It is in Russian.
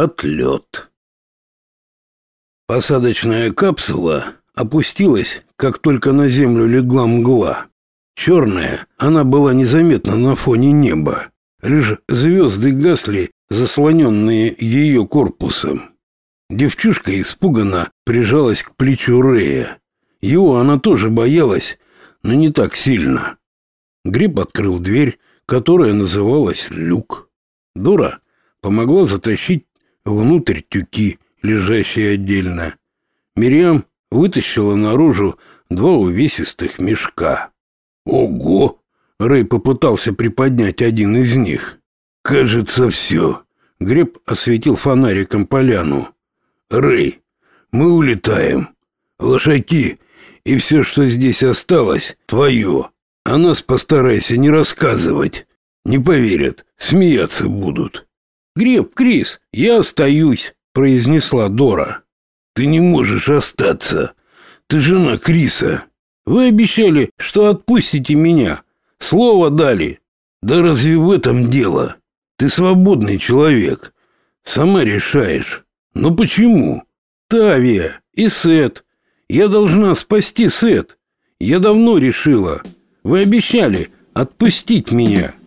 Отлет. Посадочная капсула опустилась, как только на землю легла мгла. Черная, она была незаметна на фоне неба. Лишь звезды гасли, заслоненные ее корпусом. Девчушка испуганно прижалась к плечу Рея. Его она тоже боялась, но не так сильно. Гриб открыл дверь, которая называлась люк. Дура помогла затащить внутрь тюки, лежащие отдельно. Мириам вытащила наружу два увесистых мешка. «Ого!» — Рэй попытался приподнять один из них. «Кажется, все». Греб осветил фонариком поляну. «Рэй, мы улетаем. Лошаки и все, что здесь осталось, твое. О нас постарайся не рассказывать. Не поверят, смеяться будут». «Греб, Крис, я остаюсь», — произнесла Дора. «Ты не можешь остаться. Ты жена Криса. Вы обещали, что отпустите меня. Слово дали. Да разве в этом дело? Ты свободный человек. Сама решаешь. Но почему? Тавия и Сет. Я должна спасти Сет. Я давно решила. Вы обещали отпустить меня».